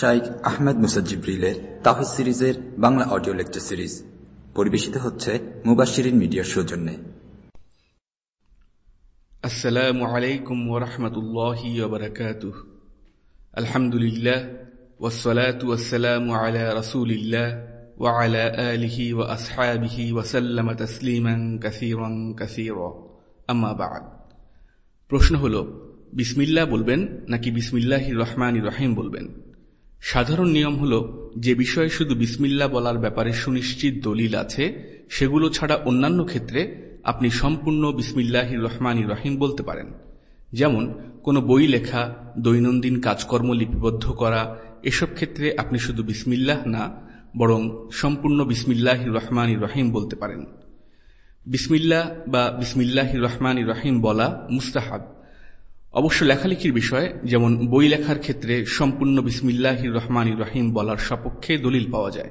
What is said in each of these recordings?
শাইক আহমেদ মুসাজিব্রিলের তাহিদ সিরিজের Bangla audio lecture series পরিবেশিত হচ্ছে মুবাশিরিন মিডিয়ার সৌজন্যে। আসসালামু আলাইকুম ওরহমতুল্লাহি ওবরাকাতুহ আলহামদুলিল্লাহ ওয়াসসালাতু ওয়াসসালামু আলা রাসূলিল্লাহ ওয়া আলা আলিহি ওয়া আসহাবিহি ওয়া সাল্লামা তাসলিমান কাসীরান কাসীরা। আম্মা বা'দ। প্রশ্ন হলো, বিসমিল্লাহ বলবেন নাকি বিসমিল্লাহির রহমানির রহিম বলবেন? সাধারণ নিয়ম হল, যে বিষয়ে শুধু বিসমিল্লা বলার ব্যাপারে সুনিশ্চিত দলিল আছে, সেগুলো ছাড়া অন্যান্য ক্ষেত্রে আপনি সম্পূর্ণ বিসমিল্লাহ রহমান রহিম বলতে পারেন। যেমন, কোনো বই লেখা, দৈনন্দিন কাজকর্ম লিপিবদ্ধ করা, এসব ক্ষেত্রে আপনি শুধু বিসমিল্লাহ না, বরং সম্পূর্ণ বিসমিল্লাহ রহমান রহিম বলতে পারেন। বিসমিল্লা বা বিসমিল্লাহ রহমান রহিম বলা মুস্তাহাব। অবশ্য লেখালেখির বিষয়ে যেমন বই লেখার ক্ষেত্রে সম্পূর্ণ বিসমিল্লাহ রহমান রহিম বলার সপক্ষে দলিল পাওয়া যায়।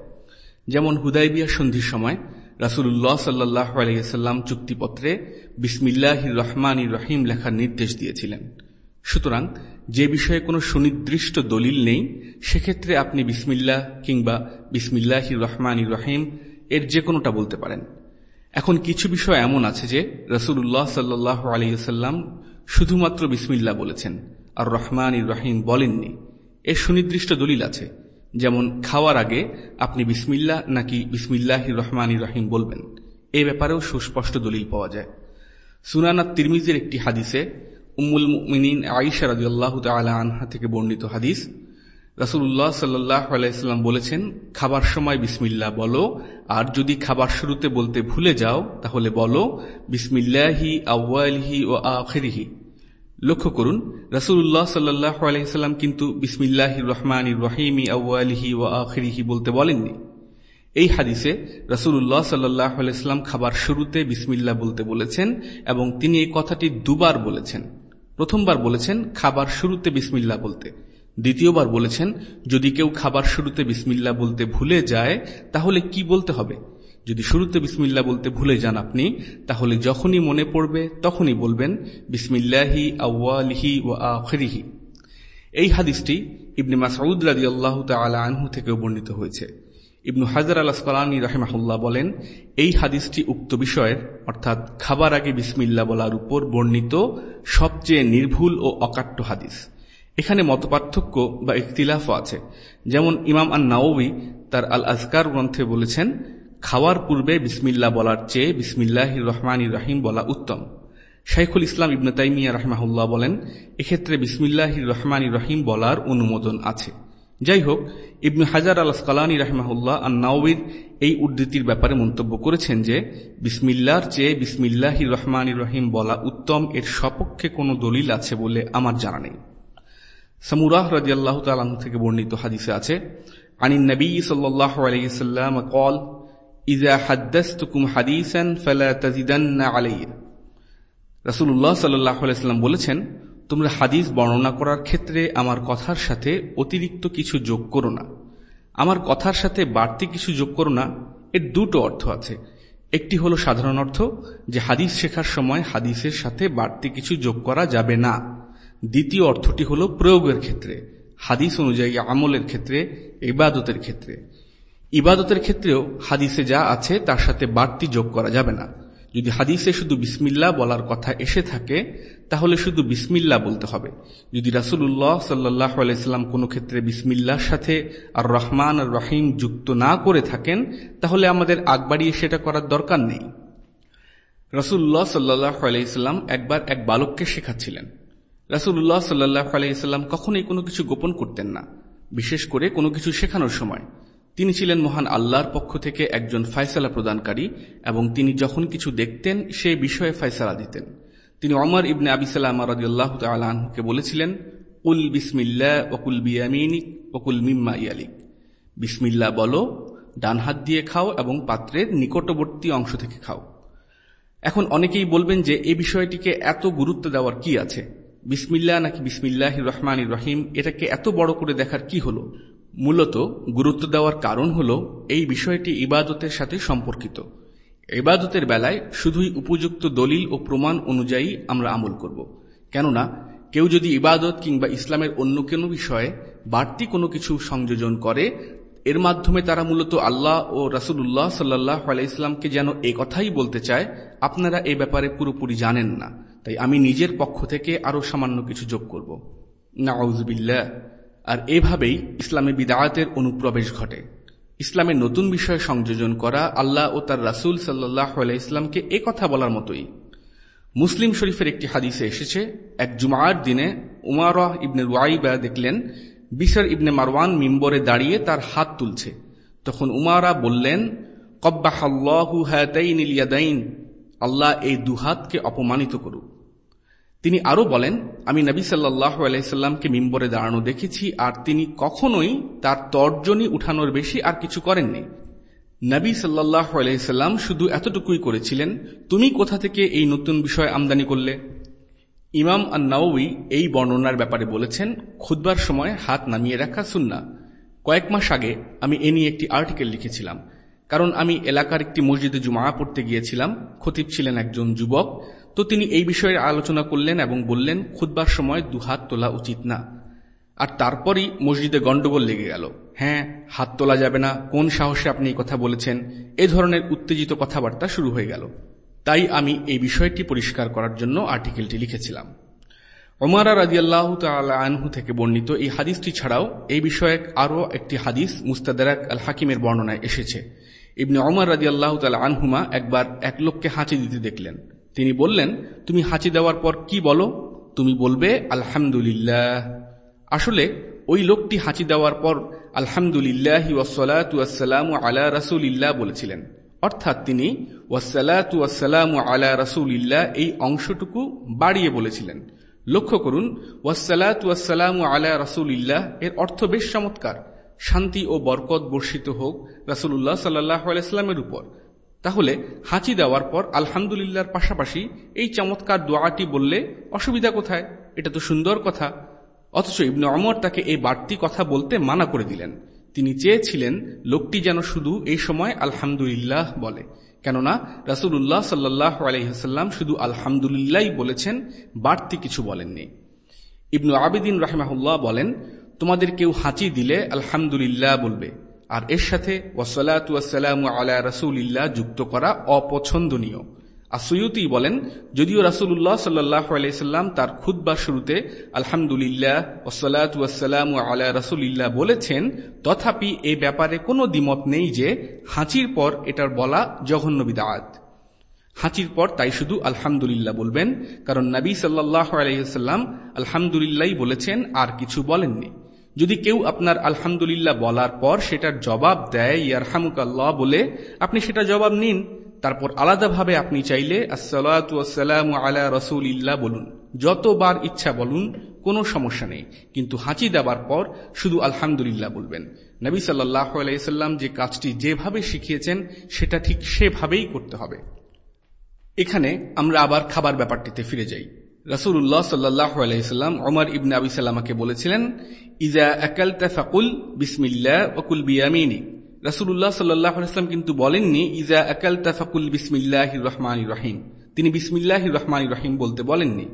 যেমন হুদাইবিয়া সন্ধির সময় রাসুল্লাহ সাল্লাহ আলাইসাল্লাম চুক্তিপত্রে বিসমিল্লাহ রহমান রহিম লেখার নির্দেশ দিয়েছিলেন। সুতরাং যে বিষয়ে কোনো সুনির্দিষ্ট দলিল নেই, সেক্ষেত্রে আপনি বিসমিল্লাহ কিংবা বিসমিল্লাহ রহমান রহিম এর যে কোনোটা বলতে পারেন। এখন কিছু বিষয় এমন আছে যে রসুল্লাহ সাল্লাহ আলাইসাল্লাম শুধুমাত্র বিসমিল্লা বলেছেন। আর রহমান রহিম বলেননি। এর সুনির্দিষ্ট দলিল আছে। যেমন, খাওয়ার আগে আপনি বিসমিল্লা নাকি বিসমিল্লাহ রহমান রহিম বলবেন। এ ব্যাপারেও সুস্পষ্ট দলিল পাওয়া যায়। সুনানা তিরমিজের একটি হাদিসে উম্মুল মিনিন আইসা রাজিউল্লাহ তালা আনহা থেকে বর্ণিত হাদিস রাসুল্লাহ সাল্লাহ আলাইস্লাম বলেছেন, খাবার সময় বিসমিল্লা বলো, আর যদি খাবার শুরুতে বলতে ভুলে যাও, তাহলে বলো, বিসমিল্লাহি আউ্বালহি ও আখেরিহি। লক্ষ্য করুন রাসুল্লাহ সাল্লাহ আলাইসাল্লাম কিন্তু বিসমিল্লাহ রহমান রহিমি আউ্বালহি ও আখেরিহি বলতে বলেননি। এই হাদিসে রাসুল্লাহ সাল্লাহ আলাইস্লাম খাবার শুরুতে বিসমিল্লা বলতে বলেছেন এবং তিনি এই কথাটি দুবার বলেছেন। প্রথমবার বলেছেন, খাবার শুরুতে বিসমিল্লা বলতে। দ্বিতীয়বার বলেছেন, যদি কেউ খাবার শুরুতে বিসমিল্লা বলতে ভুলে যায়, তাহলে কি বলতে হবে? যদি শুরুতে বিসমিল্লা বলতে ভুলে যান আপনি, তাহলে যখনই মনে পড়বে, তখনই বলবেন, বিসমিল্লাহি আউ্বালিহি ও আখরিহি। এই হাদিসটি ইবনে মাসউদ রাজি আল্লাহ আনহু থেকেও বর্ণিত হয়েছে। ইবনু হাজার আল্লাহ স্কলানী রাহেমাহুল্লাহ বলেন, এই হাদিসটি উক্ত বিষয়ের, অর্থাৎ খাবার আগে বিসমিল্লা বলার উপর বর্ণিত সবচেয়ে নির্ভুল ও অকাট্য হাদিস। এখানে মতপার্থক্য বা ইখতিলাফও আছে। যেমন ইমাম আন নাওবি তার আল আজকার গ্রন্থে বলেছেন, খাওয়ার পূর্বে বিসমিল্লা বলার চেয়ে বিসমিল্লাহ রহমান রাহিম বলা উত্তম। শাইখুল ইসলাম ইবনে তাইমিয়া রহমাহুল্লাহ বলেন, এক্ষেত্রে বিসমিল্লাহ রহমান রহিম বলার অনুমোদন আছে। যাই হোক, ইবনু হাজার আল স্কালানী রাহমাহুল্লাহ আর নাওবির এই উদ্ধৃতির ব্যাপারে মন্তব্য করেছেন যে, বিসমিল্লার চেয়ে বিসমিল্লাহ রহমান রহিম বলা উত্তম এর সপক্ষে কোনো দলিল আছে বলে আমার জানা নেই। সামুরাহ রাজি আল্লাহ তালাহ থেকে বর্ণিত হাদিসে আছে عن النبي صلى الله عليه وسلم قال إذا حدثتكم حديثا فلا تزدن علي রাসূলুল্লাহ সাল্লাল্লাহু আলাইহি সাল্লাম বলেছেন তোমরা হাদিস বর্ণনা করার ক্ষেত্রে আমার কথার সাথে অতিরিক্ত কিছু যোগ করো না আমার কথার সাথে বাড়তি কিছু যোগ করো না এর দুটো অর্থ আছে একটি হলো সাধারণ অর্থ যে হাদিস শেখার সময় হাদিসের সাথে বাড়তি কিছু যোগ করা যাবে না দ্বিতীয় অর্থটি হল প্রয়োগের ক্ষেত্রে, হাদিস অনুযায়ী আমলের ক্ষেত্রে, ইবাদতের ক্ষেত্রে। ইবাদতের ক্ষেত্রেও হাদিসে যা আছে তার সাথে বাড়তি যোগ করা যাবে না। যদি হাদিসে শুধু বিসমিল্লা বলার কথা এসে থাকে, তাহলে শুধু বিসমিল্লা বলতে হবে। যদি রাসুল্লাহ সাল্লাহ আলাইস্লাম কোনো ক্ষেত্রে বিসমিল্লার সাথে আর রহমান আর রহিম যুক্ত না করে থাকেন, তাহলে আমাদের আগ বাড়িয়ে সেটা করার দরকার নেই। রসুল্লাহ সাল্লাহ আলাইস্লাম একবার এক বালককে শেখাচ্ছিলেন। রাসুল্লাহ সাল্লাহ আলাইসাল্লাম কখনোই কোনো কিছু গোপন করতেন না, বিশেষ করে কোনো কিছু শেখানোর সময়। তিনি ছিলেন মহান আল্লাহর পক্ষ থেকে একজন ফায়সালা প্রদানকারী এবং তিনি যখন কিছু দেখতেন, সে বিষয়ে ফায়সালা দিতেন। তিনি অমর ইবনে আবিসাল্লাম রাজিউল্লাহ তালকে বলেছিলেন, উল বিসমিল্লা ওকুল বিয়ামিনিক ওকুল মিম্মা ইয়ালিক। বিসমিল্লা বলো, ডান হাত দিয়ে খাও এবং পাত্রের নিকটবর্তী অংশ থেকে খাও। এখন অনেকেই বলবেন যে এই বিষয়টিকে এত গুরুত্ব দেওয়ার কি আছে? বিসমিল্লা নাকি বিসমিল্লাহ রহমান রহিম, এটাকে এত বড় করে দেখার কি হলো? মূলত গুরুত্ব দেওয়ার কারণ হল এই বিষয়টি ইবাদতের সাথে সম্পর্কিত। ইবাদতের বেলায় শুধুই উপযুক্ত দলিল ও প্রমাণ অনুযায়ী আমরা আমল করব। কেননা, কেউ যদি ইবাদত কিংবা ইসলামের অন্য কোনো বিষয়ে বাড়তি কোনো কিছু সংযোজন করে, এর মাধ্যমে তারা মূলত আল্লাহ ও রাসুল্লাহ সাল্লাহ আলাইসলামকে যেন কথাই বলতে চায়, আপনারা এ ব্যাপারে পুরোপুরি জানেন না। তাই আমি নিজের পক্ষ থেকে আরও সামান্য কিছু যোগ করব। নাউজবিল্লা আর এভাবেই ইসলামে বিদায়াতের অনুপ্রবেশ ঘটে। ইসলামের নতুন বিষয় সংযোজন করা আল্লাহ ও তার রাসুল সাল্লাহ ইসলামকে এ কথা বলার মতোই। মুসলিম শরীফের একটি হাদিসে এসেছে, এক জুমার দিনে উমারা ইবনে ওয়াইবা দেখলেন, বিশর ইবনে মারওয়ান মিম্বরে দাঁড়িয়ে তার হাত তুলছে। তখন উমারা বললেন ইলিয়াদাইন আল্লাহ এই দুহাতকে অপমানিত করুক। তিনি আরও বলেন, আমি নবী সাল্লাহ আলাইসাল্লামকে মিম্বরে দাঁড়ানো দেখেছি, আর তিনি কখনোই তার তর্জনী উঠানোর বেশি আর কিছু করেননি। নবী সাল্লাহ আলাইসাল্লাম শুধু এতটুকুই করেছিলেন, তুমি কোথা থেকে এই নতুন বিষয় আমদানি করলে? ইমাম আন্নাউই এই বর্ণনার ব্যাপারে বলেছেন খুদবার সময় হাত নামিয়ে রাখা সুন্না কয়েক মাস আগে আমি এ নিয়ে একটি আর্টিকেল লিখেছিলাম, কারণ আমি এলাকার একটি মসজিদে জুমা পড়তে গিয়েছিলাম, খতিব ছিলেন একজন যুবক তো তিনি এই বিষয়ে আলোচনা করলেন এবং বললেন খুদবার সময় দুহাত তোলা উচিত না। আর তারপরই মসজিদে গণ্ডগোল লেগে গেল। হ্যাঁ হাত তোলা যাবে না। কোন সাহসে আপনি এই কথা বলেছেন? এ ধরনের উত্তেজিত কথাবার্তা শুরু হয়ে গেল। তাই আমি এই বিষয়টি পরিষ্কার করার জন্য আর্টিকেলটি লিখেছিলাম। ওমারা রাজিয়াল্লাহ আনহু থেকে বর্ণিত এই হাদিসটি ছাড়াও এই বিষয়ে আরও একটি হাদিস মুস্তাদারাক আল হাকিমের বর্ণনায় এসেছে। ইবনে অমর রাজিয়াল্লাহ তালা আনহুমা একবার এক লোককে হাঁচি দিতে দেখলেন। তিনি বললেন, তুমি হাঁচি দেওয়ার পর কি বলো? তুমি বলবে, আলহামদুলিল্লাহ। আসলে, ওই লোকটি হাঁচি দেওয়ার পর আলহামদুলিল্লাহ ওয়াসালাম আলা রাসুলিল্লাহ বলেছিলেন। অর্থাৎ তিনি ওয়াসালাতু ওয়াসালাম আলা রাসুলিল্লাহ এই অংশটুকু বাড়িয়ে বলেছিলেন। লক্ষ্য করুন ওয়াসালাতু ওয়াসালাম আলা রাসুলিল্লাহ এর অর্থ বেশ চমৎকার। শান্তি ও বরকত বর্ষিত হোক রাসুল্লাহ সাল্লাহ আলাইস্লামের উপর। তাহলে হাঁচি দেওয়ার পর আলহামদুলিল্লাহর পাশাপাশি এই চমৎকার দোয়াটি বললে অসুবিধা কোথায়? এটা তো সুন্দর কথা। অথচ ইবনে অমর তাকে এই বাড়তি কথা বলতে মানা করে দিলেন। তিনি চেয়েছিলেন লোকটি যেন শুধু এই সময় আলহামদুলিল্লাহ বলে। কেননা রাসুল্লাহ সাল্লাহ আলহিহাল্লাম শুধু আলহামদুলিল্লাহ বলেছেন, বাড়তি কিছু বলেননি। ইবনু আবিদিন রাহমাহুল্লাহ বলেন, তোমাদের কেউ হাঁচি দিলে আলহামদুলিল্লাহ বলবে। আর এর সাথে ওয়াসালাতাম আলা রাসুলিল্লাহ যুক্ত করা অপছন্দনীয়। আসুয়ুতি বলেন, যদিও রাসুল্লাহ সাল্লাহ আলাইসাল্লাম তার খুদ্বার শুরুতে আলহামদুলিল্লাহ ওসালাতাম আলা রাসুলিল্লাহ বলেছেন, তথাপি এ ব্যাপারে কোনো দ্বিমত নেই যে হাঁচির পর এটার বলা জঘন্য বিদাত। হাঁচির পর তাই শুধু আলহামদুলিল্লাহ বলবেন, কারণ নবী সাল্লাহ আলাইসাল্লাম আলহামদুলিল্লাহ বলেছেন, আর কিছু বলেননি। যদি কেউ আপনার আলহামদুলিল্লাহ বলার পর সেটার জবাব দেয় ইয়ারহামুক আল্লাহ বলে, আপনি সেটা জবাব নিন। তারপর আলাদাভাবে আপনি চাইলে আসসালাম আলা রসুল ইল্লা বলুন। যতবার ইচ্ছা বলুন, কোনো সমস্যা নেই। কিন্তু হাঁচি দেওয়ার পর শুধু আলহামদুলিল্লাহ বলবেন। নবী সাল্লাহ যে কাজটি যেভাবে শিখিয়েছেন, সেটা ঠিক সেভাবেই করতে হবে। এখানে আমরা আবার খাবার ব্যাপারটিতে ফিরে যাই। রসুল্লাহ সাল্লাহ আলাইসাল্লাম অমর ইবনে আবি সাল্লামাকে বলেছিলেন, ইজা আকাল তাফাকুল বিসমিল্লা ওকুল বিয়ামিনী। রাসুল্লাহ সাল্লাহ আলাইসলাম কিন্তু বলেননি, ইজা আকাল তাফাকুল বিসমিল্লাহ রহমান রহিম। তিনি বিসমিল্লাহ রহমান রহিম বলতে বলেননি।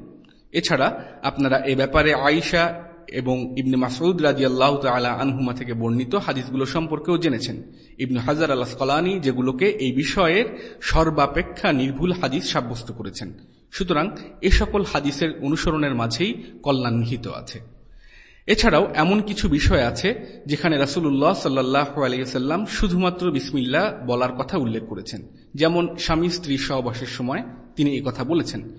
এছাড়া আপনারা এ ব্যাপারে আয়েশা এবং ইবনে মাসউদ রাজি আল্লাহ তালা আনহুমা থেকে বর্ণিত হাদিসগুলো সম্পর্কেও জেনেছেন। ইবনু হাজার আল্লাহ স্কলানি যেগুলোকে এই বিষয়ের সর্বাপেক্ষা নির্ভুল হাদিস সাব্যস্ত করেছেন। সুতরাং এ সকল হাদিসের অনুসরণের মাঝেই কল্যাণ নিহিত আছে। এছাড়াও এমন কিছু বিষয় আছে যেখানে রাসুল্লাহ সাল্লাহ আলিয়াল্লাম শুধুমাত্র বিসমিল্লা বলার কথা উল্লেখ করেছেন। যেমন স্বামী স্ত্রী সহবাসের সময় তিনি কথা বলেছেন।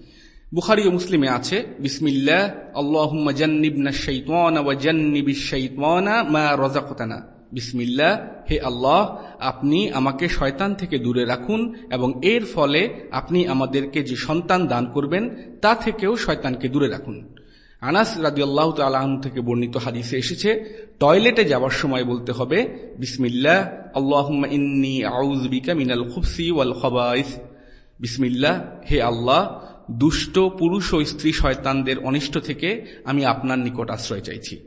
বুখারি ও মুসলিমে আছে বিসমিল্লা আল্লাহুম্মা জান্নিবনা শাইতানা ওয়া জান্নিবিশ শাইতানা মা রাযাকতানা। বিসমিল্লা হে আল্লাহ, আপনি আমাকে শয়তান থেকে দূরে রাখুন এবং এর ফলে আপনি আমাদেরকে যে সন্তান দান করবেন, তা থেকেও শয়তানকে দূরে রাখুন। আনাস রাদিয়াল্লাহু তাআলা থেকে বর্ণিত হাদিসে এসেছে, টয়লেটে যাওয়ার সময় বলতে হবে বিসমিল্লা আল্লাহুম্মা ইন্নী আউযু বিকা মিনাল খুবসি ওয়াল খাবাইস। বিসমিল্লা হে আল্লাহ, দুষ্ট, পুরুষ ও স্ত্রী শয়তানদের অনিষ্ট থেকে আমি আপনার নিকট আশ্রয় চাইছি।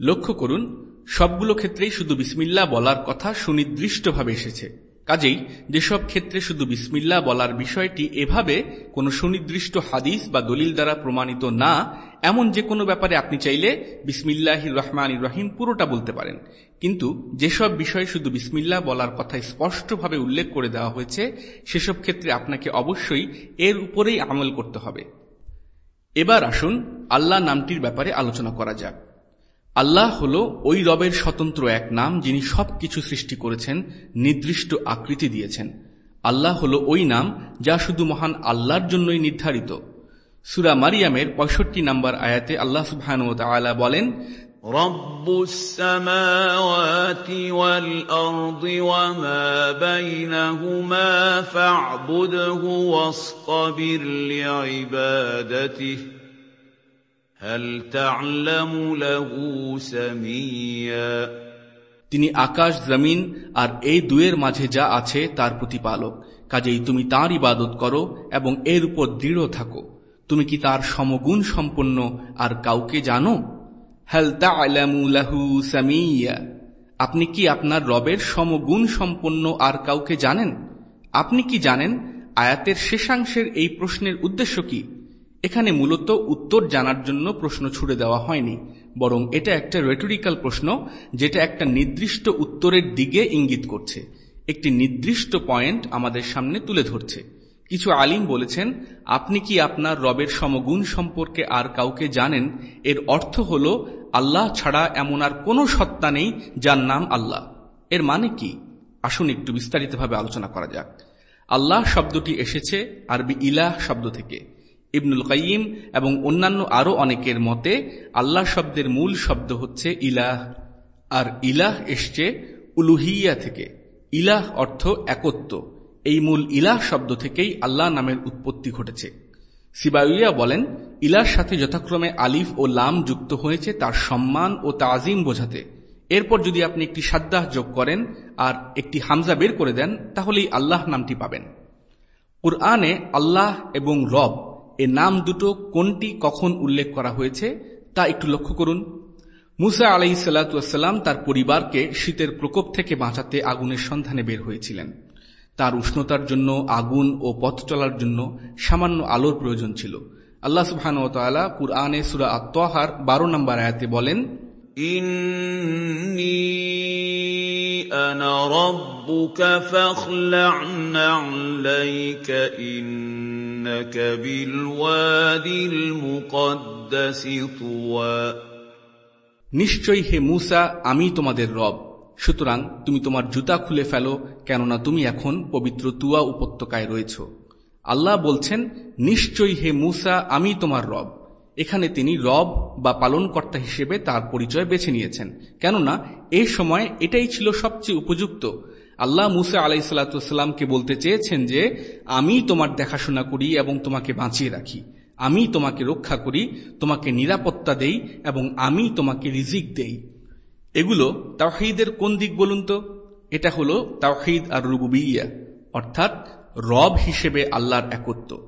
লক্ষ্য করুন সবগুলো ক্ষেত্রেই শুধু বিসমিল্লা বলার কথা সুনির্দিষ্টভাবে এসেছে। কাজেই যেসব ক্ষেত্রে শুধু বিসমিল্লা বলার বিষয়টি এভাবে কোনো সুনির্দিষ্ট হাদিস বা দলিল দ্বারা প্রমাণিত না, এমন যে কোনো ব্যাপারে আপনি চাইলে বিসমিল্লাহ রহমান রহিম পুরোটা বলতে পারেন। কিন্তু যেসব বিষয়ে শুধু বিসমিল্লা বলার কথা স্পষ্টভাবে উল্লেখ করে দেওয়া হয়েছে, সেসব ক্ষেত্রে আপনাকে অবশ্যই এর উপরেই আমল করতে হবে। এবার আসুন আল্লাহ নামটির ব্যাপারে আলোচনা করা যাক। আল্লাহ হল ওই রবের স্বতন্ত্র এক নাম যিনি সব কিছু সৃষ্টি করেছেন নির্দিষ্ট আকৃতি দিয়েছেন আল্লাহ হল ওই নাম যা শুধু মহান আল্লাহর জন্যই নির্ধারিত সুরা মারিয়ামের পঁয়ষট্টি নম্বর আয়াতে আল্লাহ সুবহান বলেন رب السماوات والأرض وما بينهما فاعبده واصطبر لعبادته هل تعلم له سميا তিনি আকাশ জমিন আর এই দুয়ের মাঝে যা আছে তার প্রতিপালক কাজেই তুমি তাঁর ইবাদত করো এবং এর উপর দৃঢ় থাকো তুমি কি তার সমগুণ সম্পন্ন আর কাউকে জানো লাহু সামিয়া আপনি কি আপনার রবের সমগুণ সম্পন্ন আর কাউকে জানেন আপনি কি জানেন আয়াতের শেষাংশের এই প্রশ্নের উদ্দেশ্য কি এখানে মূলত উত্তর জানার জন্য প্রশ্ন ছুড়ে দেওয়া হয়নি, বরং এটা একটা রেটোরিক্যাল প্রশ্ন যেটা একটা নির্দিষ্ট উত্তরের দিকে ইঙ্গিত করছে। একটি নির্দিষ্ট পয়েন্ট আমাদের সামনে তুলে ধরছে। কিছু আলিম বলেছেন, আপনি কি আপনার রবের সমগুণ সম্পর্কে আর কাউকে জানেন? এর অর্থ হল, আল্লাহ ছাড়া এমন আর কোনো সত্তা নেই যার নাম আল্লাহ। এর মানে কি? আসুন একটু বিস্তারিতভাবে আলোচনা করা যাক। আল্লাহ শব্দটি এসেছে আরবি ইলাহ শব্দ থেকে। ইবনুল কাইম এবং অন্যান্য আরও অনেকের মতে আল্লাহ শব্দের মূল শব্দ হচ্ছে ইলাহ। আর ইলাহ এসছে উলুহিয়া থেকে। ইলাহ অর্থ একত্ব। এই মূল ইলাহ শব্দ থেকেই আল্লাহ নামের উৎপত্তি ঘটেছে। সিবাউইয়া বলেন ইলার সাথে যথাক্রমে আলিফ ও লাম যুক্ত হয়েছে তার সম্মান ও তাজিম বোঝাতে। এরপর যদি আপনি একটি সাদ্দাহ যোগ করেন আর একটি হামজা বের করে দেন, তাহলেই আল্লাহ নামটি পাবেন। কুরআনে আল্লাহ এবং রব এ নাম দুটো কোনটি কখন উল্লেখ করা হয়েছে তা একটু লক্ষ্য করুন। মুসা আলাই সাল্লাতাম তার পরিবারকে শীতের প্রকোপ থেকে বাঁচাতে আগুনের সন্ধানে বের হয়েছিলেন। তার উষ্ণতার জন্য, আগুন ও পথ চলার জন্য সামান্য আলোর প্রয়োজন ছিল। আল্লাহ সুবাহানুতলা কুরআনে সুরা আত্মহার বারো নম্বর আয়াতে বলেন, ইন্নি إنك بالوادي المقدس طوى নিশ্চয়ই হে মুসা আমি তোমাদের রব সুতরাং তুমি তোমার জুতা খুলে ফেলো কেননা তুমি এখন পবিত্র তুয়া উপত্যকায় রয়েছ আল্লাহ বলছেন নিশ্চয়ই হে মুসা আমি তোমার রব এখানে তিনি রব বা পালনকর্তা হিসেবে তার পরিচয় বেছে নিয়েছেন। কেননা, এ সময় এটাই ছিল সবচেয়ে উপযুক্ত। আল্লাহ মুসা আলাই সাল্লাতামকে বলতে চেয়েছেন যে, আমি তোমার দেখাশোনা করি এবং তোমাকে বাঁচিয়ে রাখি। আমি তোমাকে রক্ষা করি, তোমাকে নিরাপত্তা দেই এবং আমি তোমাকে রিজিক দেই। এগুলো তাওহিদের কোন দিক বলুন তো? এটা হলো তাওহিদ আর রুবুবিয়া, অর্থাৎ রব হিসেবে আল্লাহর একত্ব।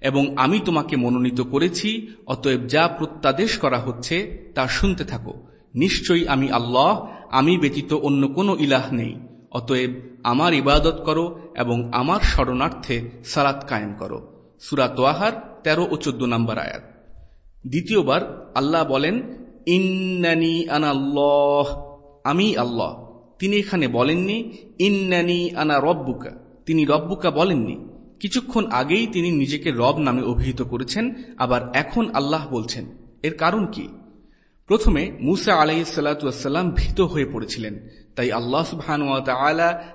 এবং আমি তোমাকে মনোনীত করেছি, অতএব যা প্রত্যাদেশ করা হচ্ছে তা শুনতে থাকো। নিশ্চয়ই আমি আল্লাহ, আমি ব্যতীত অন্য কোনো ইলাহ নেই। অতএব আমার ইবাদত করো এবং আমার শরণার্থে সালাত কায়েম করো। সুরাত ওয়াহার তেরো ও চোদ্দ নম্বর আয়াত। দ্বিতীয়বার আল্লাহ বলেন, ইন্নানি আনাল্লাহ আমি আল্লাহ। তিনি এখানে বলেননি, ইন্নানি আনা রব্বুকা। তিনি রব্বুকা বলেননি। কিছুক্ষণ আগেই তিনি নিজেকে রব নামে অভিহিত করেছেন, আবার এখন আল্লাহ বলছেন। এর কারণ কি? প্রথমে মুসা আলাই সাল্লাতাম ভীত হয়ে পড়েছিলেন। তাই আল্লাহ সুবহান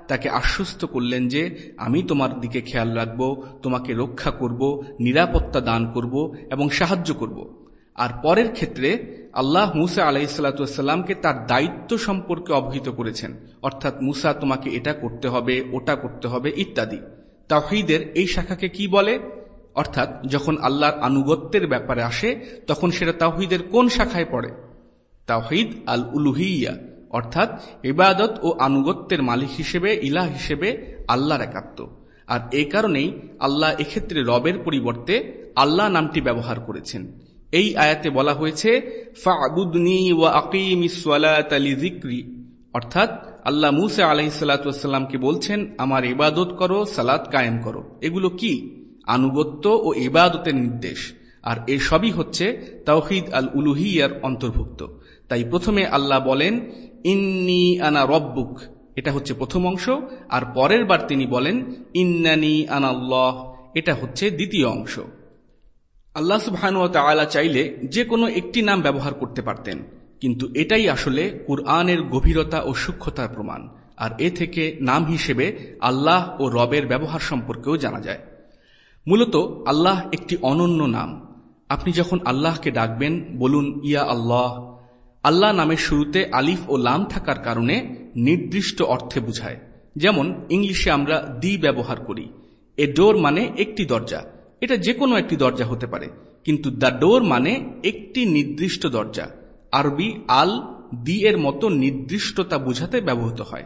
তাকে আশ্বস্ত করলেন যে, আমি তোমার দিকে খেয়াল রাখব, তোমাকে রক্ষা করব, নিরাপত্তা দান করব এবং সাহায্য করব। আর পরের ক্ষেত্রে আল্লাহ মুসা আলাইসাল্লাতুসাল্লামকে তার দায়িত্ব সম্পর্কে অবহিত করেছেন। অর্থাৎ মুসা তোমাকে এটা করতে হবে, ওটা করতে হবে ইত্যাদি। তাহিদের এই শাখাকে কি বলে? অর্থাৎ যখন আল্লাহর আনুগত্যের ব্যাপারে আসে, তখন সেটা তাহিদের কোন শাখায় পড়ে? তাহিদ আল উলুহিয়া অর্থাৎ ইবাদত ও আনুগত্যের মালিক হিসেবে ইলা হিসেবে আল্লাহর একাত্ম। আর এই কারণেই আল্লাহ এক্ষেত্রে রবের পরিবর্তে আল্লাহ নামটি ব্যবহার করেছেন। এই আয়াতে বলা হয়েছে অর্থাৎ আল্লাহ মুসা আলহিসাল্লামকে বলছেন, আমার ইবাদত করো, সালাত কায়েম করো। এগুলো কি? আনুগত্য ও ইবাদতের নির্দেশ। আর এ সবই হচ্ছে তাওহিদ আল উলুহিয়ার অন্তর্ভুক্ত। তাই প্রথমে আল্লাহ বলেন, ইন্নি আনা রব্বুক। এটা হচ্ছে প্রথম অংশ। আর পরের বার তিনি বলেন, ইন্নানি আনাল্লাহ এটা হচ্ছে দ্বিতীয় অংশ। আল্লাহ সুবহানু তাআলা চাইলে যে কোনো একটি নাম ব্যবহার করতে পারতেন, কিন্তু এটাই আসলে কুরআনের গভীরতা ও সূক্ষ্মতার প্রমাণ, আর এ থেকে নাম হিসেবে আল্লাহ ও রবের ব্যবহার সম্পর্কেও জানা যায়। মূলত আল্লাহ একটি অনন্য নাম। আপনি যখন আল্লাহকে ডাকবেন, বলুন, ইয়া আল্লাহ আল্লাহ নামের শুরুতে আলিফ ও লাম থাকার কারণে নির্দিষ্ট অর্থে বুঝায়। যেমন, ইংলিশে আমরা দি ব্যবহার করি। এ ডোর মানে একটি দরজা। এটা যে কোনো একটি দরজা হতে পারে, কিন্তু দ্য ডোর মানে একটি নির্দিষ্ট দরজা। আরবি আল দি এর মতো নির্দিষ্টতা বুঝাতে ব্যবহৃত হয়।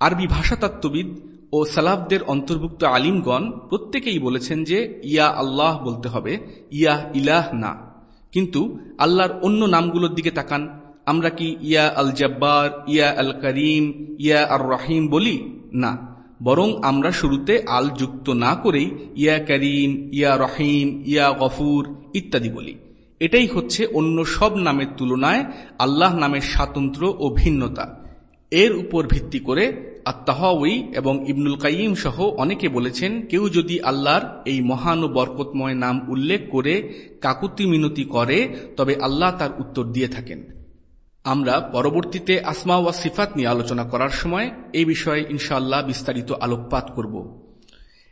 আরবি ভাষাতত্ত্ববিদ ও সালাফদের অন্তর্ভুক্ত আলিমগণ প্রত্যেকেই বলেছেন যে, ইয়া আল্লাহ বলতে হবে, ইয়া ইলাহ না। কিন্তু আল্লাহর অন্য নামগুলোর দিকে তাকান। আমরা কি ইয়া আল জব্বার ইয়া আল করিম ইয়া আর রাহিম বলি? না। বরং আমরা শুরুতে আল যুক্ত না করেই ইয়া করিম, ইয়া রহিম, ইয়া গফুর ইত্যাদি বলি। এটাই হচ্ছে অন্য সব নামের তুলনায় আল্লাহ নামের স্বাতন্ত্র ও ভিন্নতা। এর উপর ভিত্তি করে আত্মাহই এবং ইবনুল কাইম সহ অনেকে বলেছেন, কেউ যদি আল্লাহর এই মহান ও বরকতময় নাম উল্লেখ করে কাকুতি মিনতি করে, তবে আল্লাহ তার উত্তর দিয়ে থাকেন। আমরা পরবর্তীতে আসমা ওয়া সিফাত নিয়ে আলোচনা করার সময় এই বিষয়ে ইনশাল্লাহ বিস্তারিত আলোকপাত করব।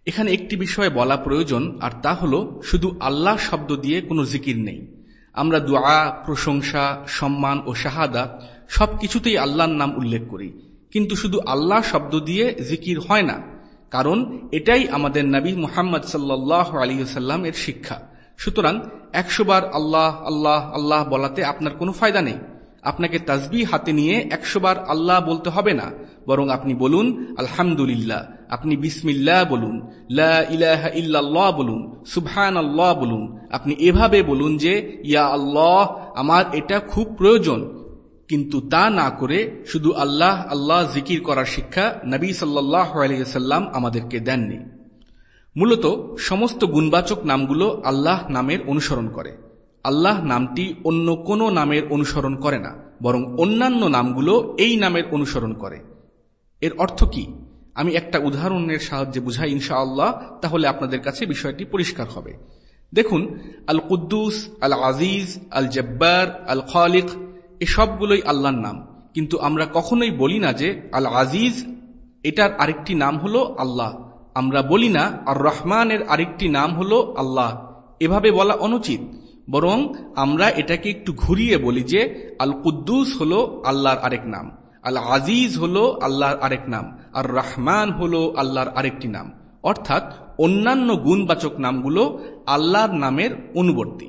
এখানে একটি বিষয় বলা প্রয়োজন, আর তা হল শুধু আল্লাহ শব্দ দিয়ে কোনো জিকির নেই। আমরা দোয়া, প্রশংসা, সম্মান ও শাহাদা সবকিছুতেই আল্লাহর নাম উল্লেখ করি। কিন্তু শুধু আল্লাহ শব্দ দিয়ে জিকির হয় না, কারণ এটাই আমাদের নবী মুহাম্মদ সাল্লাহ আলিয়াল্লাম এর শিক্ষা। সুতরাং একশোবার আল্লাহ আল্লাহ আল্লাহ বলাতে আপনার কোনো ফায়দা নেই। আপনাকে তাজবি হাতে নিয়ে একশোবার আল্লাহ বলতে হবে না, বরং আপনি বলুন, আলহামদুলিল্লাহ। আপনি বিসমিল্লাহ বলুন ইলাহা বলুন সুবহান আল্লাহ বলুন। আপনি এভাবে বলুন যে, ইয়া আল্লাহ, আমার এটা খুব প্রয়োজন। কিন্তু তা না করে শুধু আল্লাহ আল্লাহ জিকির করার শিক্ষা নবী সাল্লাহ আমাদেরকে দেননি। মূলত সমস্ত গুণবাচক নামগুলো আল্লাহ নামের অনুসরণ করে। আল্লাহ নামটি অন্য কোনো নামের অনুসরণ করে না, বরং অন্যান্য নামগুলো এই নামের অনুসরণ করে। এর অর্থ কি? আমি একটা উদাহরণের সাহায্যে বুঝাই ইনশা আল্লাহ তাহলে আপনাদের কাছে বিষয়টি পরিষ্কার হবে। দেখুন আল কুদ্দুস আল আজিজ আল জব্বার আল খালিক এ সবগুলোই আল্লাহর নাম। কিন্তু আমরা কখনোই বলি না যে আল আজিজ এটার আরেকটি নাম হলো আল্লাহ। আমরা বলি না আর রহমানের আরেকটি নাম হলো আল্লাহ। এভাবে বলা অনুচিত। বরং আমরা এটাকে একটু ঘুরিয়ে বলি যে আল কুদ্দুস হল আল্লাহর আরেক নাম আল আজিজ হল আল্লাহর আরেক নাম আর রহমান হল আল্লাহর আরেকটি নাম। অর্থাৎ অন্যান্য গুণবাচক নামগুলো আল্লাহর নামের অনুবর্তী।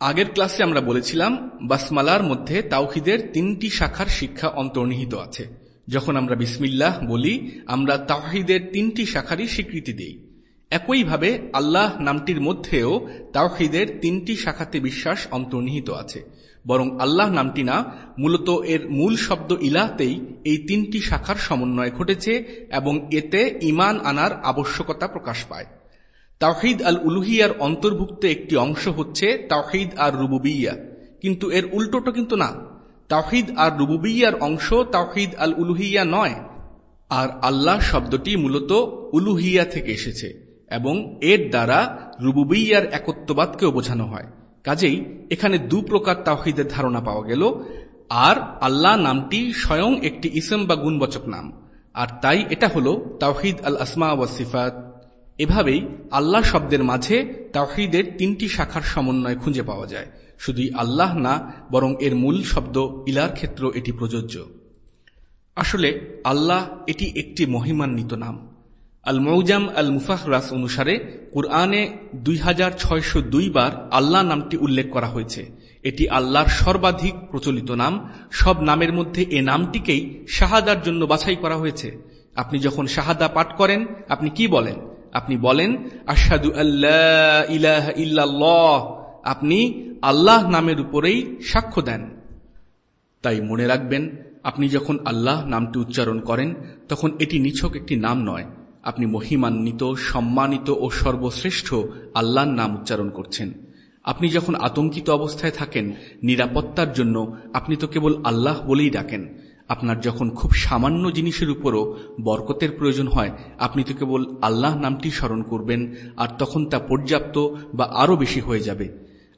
আগের ক্লাসে আমরা বলেছিলাম বাসমালার মধ্যে তাওহিদের তিনটি শাখার শিক্ষা অন্তর্নিহিত আছে। যখন আমরা বিসমিল্লাহ বলি, আমরা তাওহিদের তিনটি শাখারই স্বীকৃতি দিই। একইভাবে আল্লাহ নামটির মধ্যেও তাওহিদের তিনটি শাখাতে বিশ্বাস অন্তর্নিহিত আছে। বরং আল্লাহ নামটি না, মূলত এর মূল শব্দ ইলাহতেই এই তিনটি শাখার সমন্বয় ঘটেছে এবং এতে ইমান আনার আবশ্যকতা প্রকাশ পায়। তাওহিদ আল উলুহিয়ার অন্তর্ভুক্ত একটি অংশ হচ্ছে তাওহিদ আর রুবুবিয়া কিন্তু এর উল্টোটা কিন্তু না। তাওহিদ আর রুবুবিয়ার অংশ তাওহিদ আল উলুহিয়া নয়। আর আল্লাহ শব্দটি মূলত উলুহিয়া থেকে এসেছে। এবং এর দ্বারা রুবুবিয়ার একত্ববাদকেও বোঝানো হয়। কাজেই এখানে দু প্রকার তাওহিদের ধারণা পাওয়া গেল। আর আল্লাহ নামটি স্বয়ং একটি ইসম বা গুণবাচক নাম। আর তাই এটা হল তাওহিদ আল আসমা ওয়াসিফাত এভাবেই আল্লাহ শব্দের মাঝে তাওহিদের তিনটি শাখার সমন্বয় খুঁজে পাওয়া যায়। শুধুই আল্লাহ না, বরং এর মূল শব্দ ইলার ক্ষেত্র এটি প্রযোজ্য। আসলে আল্লাহ এটি একটি মহিমান্বিত নাম। আল মৌজাম আল মুফাহরাস অনুসারে কুরআনে দুই হাজার ছয়শো দুই বার আল্লাহ নামটি উল্লেখ করা হয়েছে। এটি আল্লাহর সর্বাধিক প্রচলিত নাম। সব নামের মধ্যে এ নামটিকেই শাহাদার জন্য বাছাই করা হয়েছে। আপনি যখন শাহাদা পাঠ করেন, আপনি কি বলেন? আপনি বলেন আশাদু আল্লাহ ইলাহ আপনি আল্লাহ নামের উপরেই সাক্ষ্য দেন। তাই মনে রাখবেন, আপনি যখন আল্লাহ নামটি উচ্চারণ করেন, তখন এটি নিছক একটি নাম নয়। আপনি মহিমান্বিত, সম্মানিত ও সর্বশ্রেষ্ঠ আল্লাহর নাম উচ্চারণ করছেন। আপনি যখন আতঙ্কিত অবস্থায় থাকেন, নিরাপত্তার জন্য আপনি তো কেবল আল্লাহ বলেই ডাকেন। আপনার যখন খুব সামান্য জিনিসের উপরও বরকতের প্রয়োজন হয়, আপনি তো কেবল আল্লাহ নামটি স্মরণ করবেন, আর তখন তা পর্যাপ্ত বা আরও বেশি হয়ে যাবে।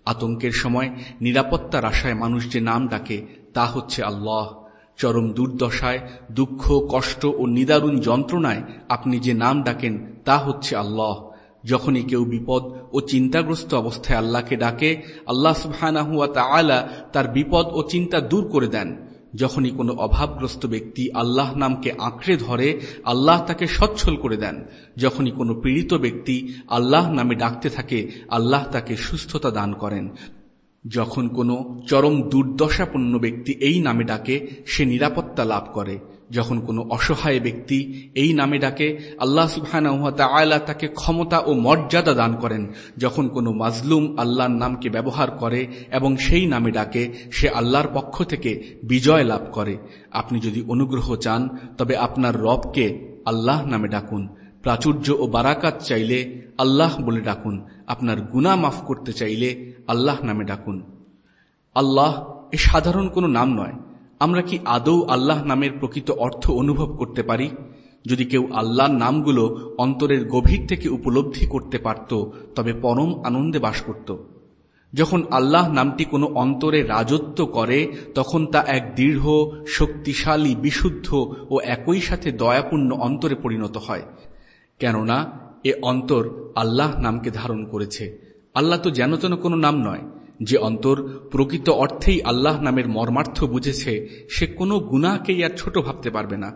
আতঙ্কের সময় নিরাপত্তার আশায় মানুষ যে নাম ডাকে, তা হচ্ছে আল্লাহ। চরম দুর্দশায়, দুঃখ, কষ্ট ও নিদারুণ যন্ত্রণায় আপনি যে নাম ডাকেন তা হচ্ছে আল্লাহ। যখনই কেউ বিপদ ও চিন্তাগ্রস্ত অবস্থায় আল্লাহকে ডাকে, আল্লাহ সুবহানাহুয়া তাআলা তার বিপদ ও চিন্তা দূর করে দেন। যখনই কোনো অভাবগ্রস্ত ব্যক্তি আল্লাহ নামকে আঁকড়ে ধরে, আল্লাহ তাকে সচ্ছল করে দেন। যখনই কোনো পীড়িত ব্যক্তি আল্লাহ নামে ডাকতে থাকে, আল্লাহ তাকে সুস্থতা দান করেন। যখন কোনো চরম দুর্দশাপন্ন ব্যক্তি এই নামে ডাকে, সে নিরাপত্তা লাভ করে। যখন কোনো অসহায় ব্যক্তি এই নামে ডাকে, আল্লাহ সুবহানাহু তাকে ক্ষমতা ও মর্যাদা দান করেন। যখন কোনো মাজলুম আল্লাহর নামকে ব্যবহার করে এবং সেই নামে ডাকে, সে আল্লাহর পক্ষ থেকে বিজয় লাভ করে। আপনি যদি অনুগ্রহ চান, তবে আপনার রবকে আল্লাহ নামে ডাকুন। প্রাচুর্য ও বারাকাত চাইলে আল্লাহ বলে ডাকুন। আপনার গুণা মাফ করতে চাইলে আল্লাহ নামে ডাকুন। আল্লাহ এ সাধারণ কোনো নাম নয়। আমরা কি আদৌ আল্লাহ নামের প্রকৃত অর্থ অনুভব করতে পারি? যদি কেউ আল্লাহর নামগুলো অন্তরের গভীর থেকে উপলব্ধি করতে পারত, তবে পরম আনন্দে বাস করত। যখন আল্লাহ নামটি কোনো অন্তরে রাজত্ব করে, তখন তা এক দৃঢ়, শক্তিশালী, বিশুদ্ধ ও একই সাথে দয়াপূর্ণ অন্তরে পরিণত হয়। কেননা এ অন্তর আল্লাহ নামকে ধারণ করেছে। আল্লাহ তো যেন যেন কোনো নাম নয়। যে অন্তর প্রকৃত অর্থেই আল্লাহ নামের মর্মার্থ বুঝেছে, সে কোনো গুণাকেই আর ছোট ভাবতে পারবে না।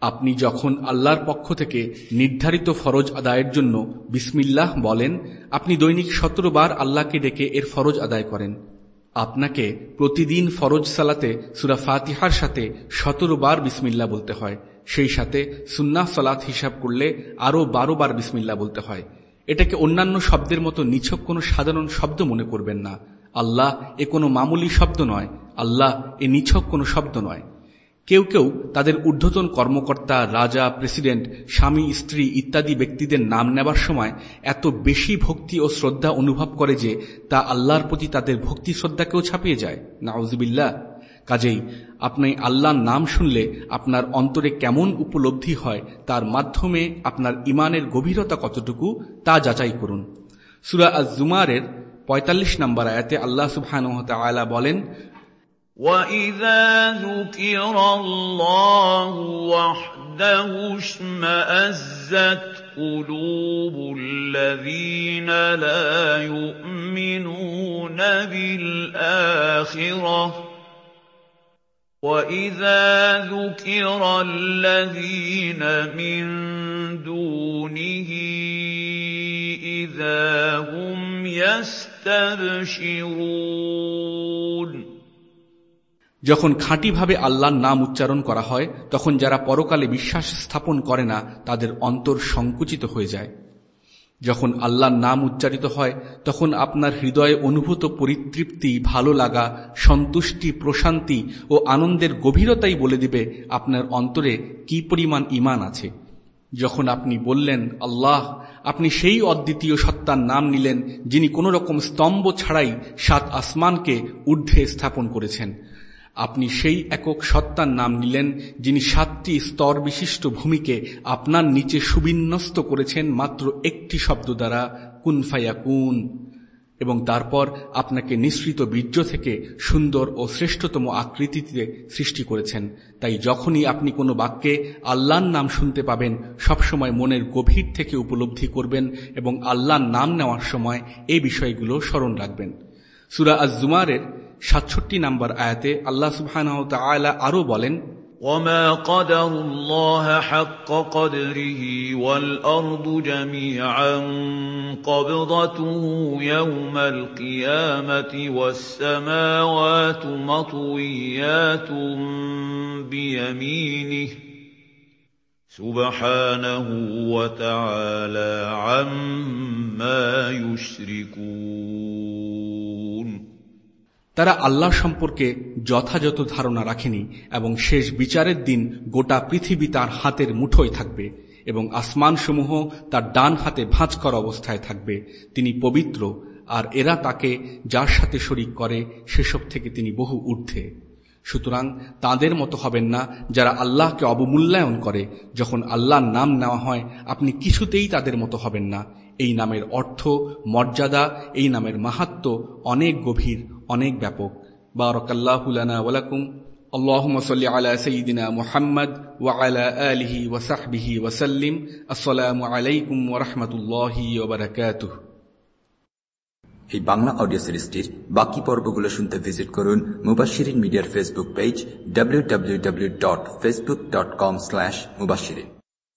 আপনি যখন আল্লাহর পক্ষ থেকে নির্ধারিত ফরজ আদায়ের জন্য বিসমিল্লাহ বলেন, আপনি দৈনিক সতেরো বার আল্লাহকে ডেকে এর ফরজ আদায় করেন। আপনাকে প্রতিদিন ফরজ সালাতে সুরা ফাতিহার সাথে সতেরো বার বিসমিল্লা বলতে হয়। সেই সাথে সুন্নাহ সালাত হিসাব করলে আরও বারো বার বিসমিল্লা বলতে হয়। এটাকে অন্যান্য শব্দের মতো নিছক কোনো সাধারণ শব্দ মনে করবেন না। আল্লাহ এ কোনো মামুলি শব্দ নয়, আল্লাহ এ নিছক কোনো শব্দ নয়। কেউ কেউ তাদের ঊর্ধ্বতন কর্মকর্তা, রাজা, প্রেসিডেন্ট, স্বামী, স্ত্রী ইত্যাদি ব্যক্তিদের নাম নেবার সময় এত বেশি ভক্তি ও শ্রদ্ধা অনুভব করে যে তা আল্লাহর প্রতি তাদের ভক্তি শ্রদ্ধাকেও ছাপিয়ে যায়। নাউজবিল্লা কাজেই আপনি আল্লাহর নাম শুনলে আপনার অন্তরে কেমন উপলব্ধি হয় তার মাধ্যমে আপনার ইমানের গভীরতা কতটুকু তা যাচাই করুন সুরা আজ জুমারের পঁয়তাল্লিশ নম্বর আয়াতে আল্লাহ সুবহান বলেন وَإِذَا ذُكِرَ اللَّهُ وَحْدَهُ اشْمَأَزَّتْ قُلُوبُ الَّذِينَ لَا يُؤْمِنُونَ بِالْآخِرَةِ وَإِذَا ذُكِرَ الَّذِينَ مِن دُونِهِ إِذَا هُمْ يَسْتَبْشِرُونَ যখন খাঁটিভাবে আল্লাহর নাম উচ্চারণ করা হয় তখন যারা পরকালে বিশ্বাস স্থাপন করে না তাদের অন্তর সংকুচিত হয়ে যায় যখন আল্লাহর নাম উচ্চারিত হয়, তখন আপনার হৃদয়ে অনুভূত পরিতৃপ্তি, ভালো লাগা, সন্তুষ্টি, প্রশান্তি ও আনন্দের গভীরতাই বলে দিবে আপনার অন্তরে কি পরিমাণ ইমান আছে। যখন আপনি বললেন, আল্লাহ, আপনি সেই অদ্বিতীয় সত্তার নাম নিলেন যিনি কোনো রকম স্তম্ভ ছাড়াই সাত আসমানকে ঊর্ধ্বে স্থাপন করেছেন। আপনি সেই একক সত্তার নাম নিলেন, যিনি সাতটি স্তর বিশিষ্ট ভূমিকে আপনার নিচে সুবিন্যস্ত করেছেন মাত্র একটি শব্দ দ্বারা, কুন ফায়া কুন। এবং তারপর আপনাকে নিঃসৃত বীর্য থেকে সুন্দর ও শ্রেষ্ঠতম আকৃতিতে সৃষ্টি করেছেন। তাই যখনই আপনি কোনো বাক্যে আল্লাহর নাম শুনতে পাবেন, সবসময় মনের গভীর থেকে উপলব্ধি করবেন এবং আল্লাহর নাম নেওয়ার সময় এই বিষয়গুলো স্মরণ রাখবেন। সুরা আজ জুমারের সাতষট্টি নম্বর আয়াতে আল্লাহ সুবাহ আরও বলেন وما قدر الله حق قدره والأرض جميعا قبضته يوم القيامة والسماوات مطويات بيمينه سبحانه وتعالى عما يشركون তারা আল্লাহ সম্পর্কে যথাযথ ধারণা রাখেনি এবং শেষ বিচারের দিন গোটা পৃথিবী তার হাতের মুঠোয় থাকবে এবং আসমানসমূহ তার ডান হাতে ভাঁজ করা অবস্থায় থাকবে। তিনি পবিত্র, আর এরা তাকে যার সাথে শরিক করে সেসব থেকে তিনি বহু ঊর্ধ্বে। সুতরাং তাদের মতো হবেন না যারা আল্লাহকে অবমূল্যায়ন করে। যখন আল্লাহর নাম নেওয়া হয়, আপনি কিছুতেই তাদের মতো হবেন না। এই নামের অর্থ মর্যাদা এই নামের মাহাত্ম অনেক গভীর অনেক ব্যাপক বারকাল্লাহুলানা ওয়ালাকুম اللهم صل على سيدنا محمد وعلى آله وصحبه وسلم السلام عليكم ورحمة الله وبركاته এই বাংলা অডিও সিরিজটির বাকি পর্বগুলো শুনতে ভিজিট করুন মুবাশিরিন মিডিয়ার ফেসবুক পেজ www.facebook.com/মুবাশিরিন